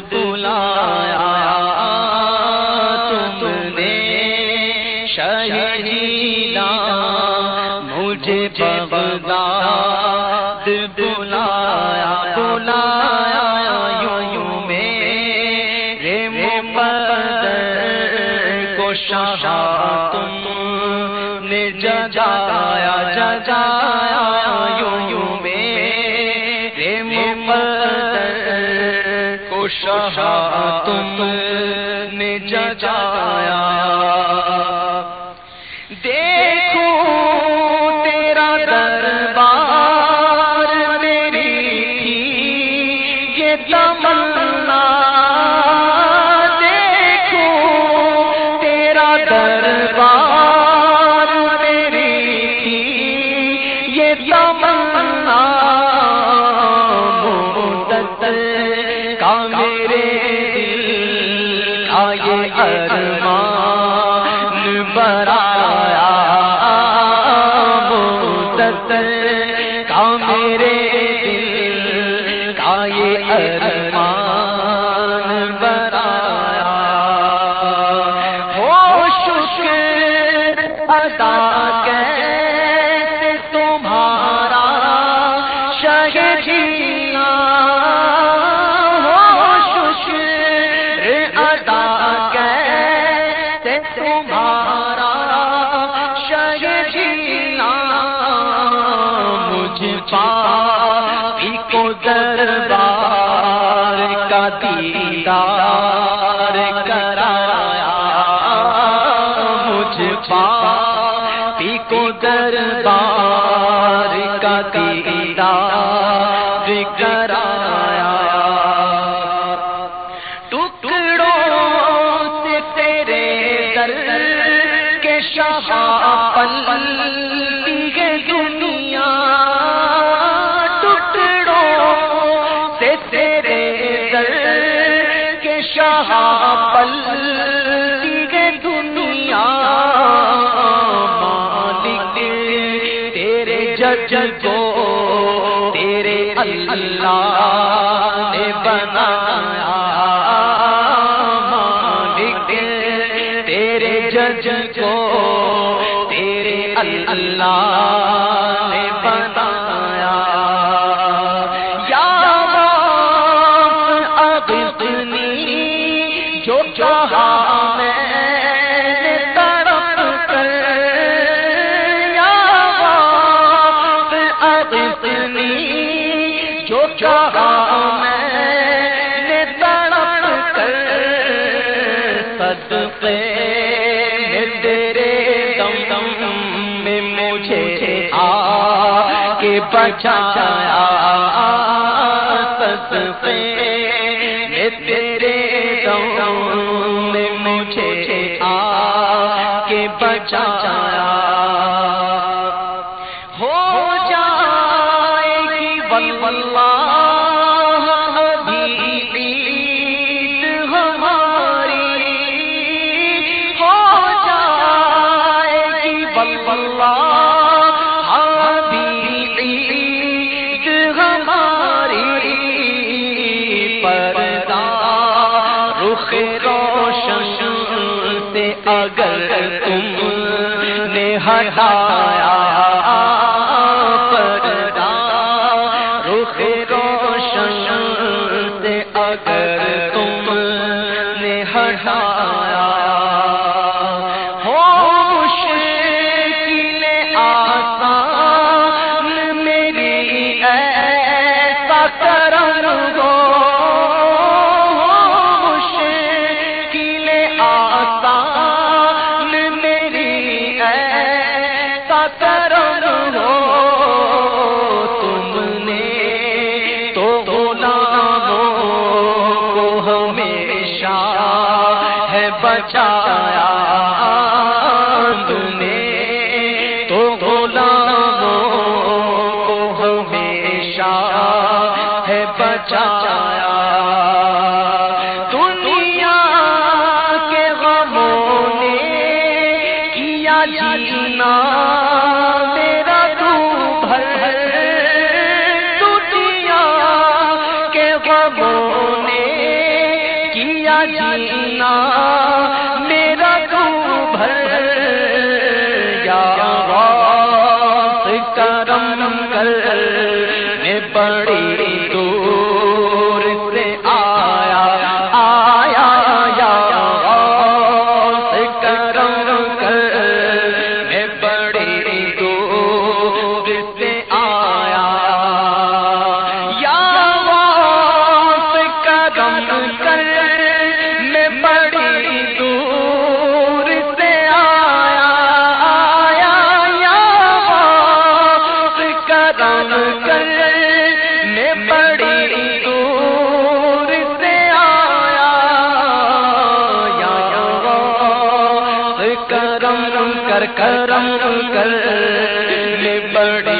دل جگایا آئے ارمان۔ سرکار کا دیدار کرا جج کو تیرے اللہ واسطے تیرے بچایا۔ کرم کر بڑی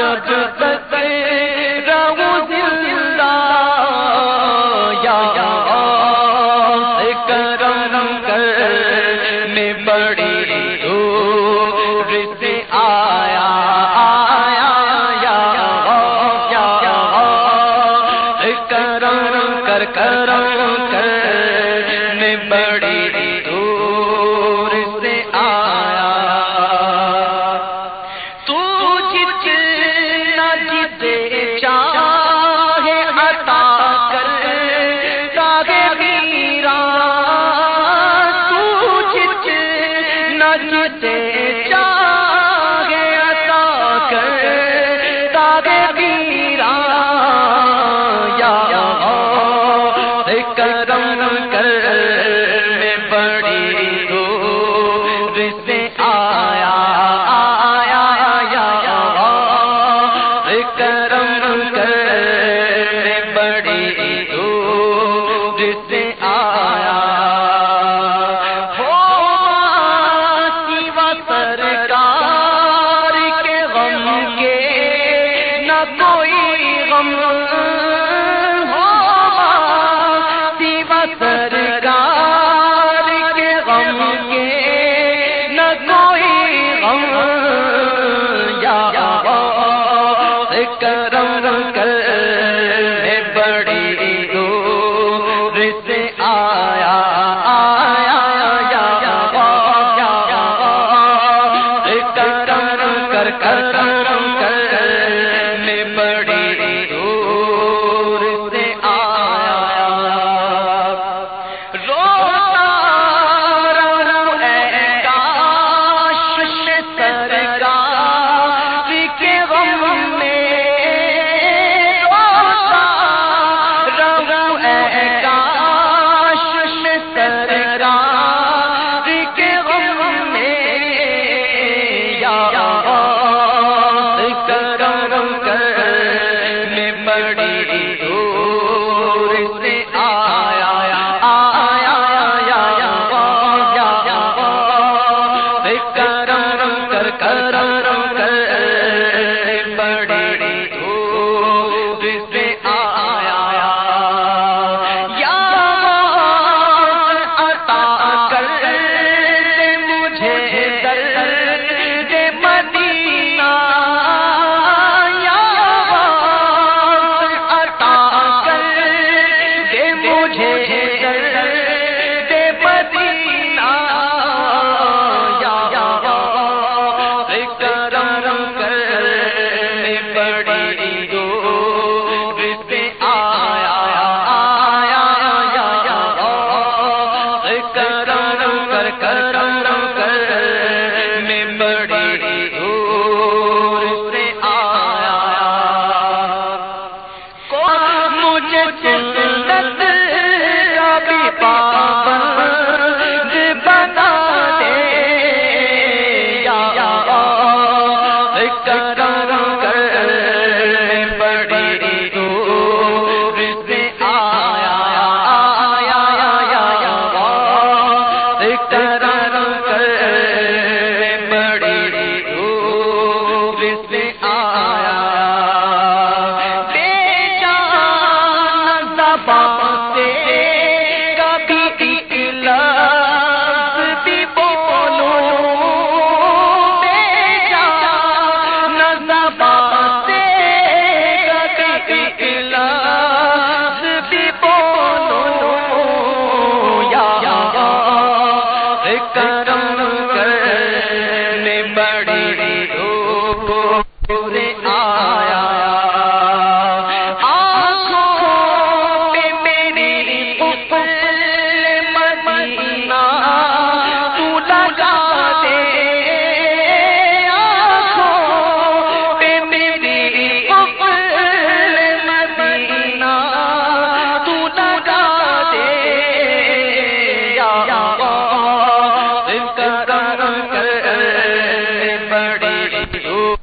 جب تک جتنا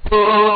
تو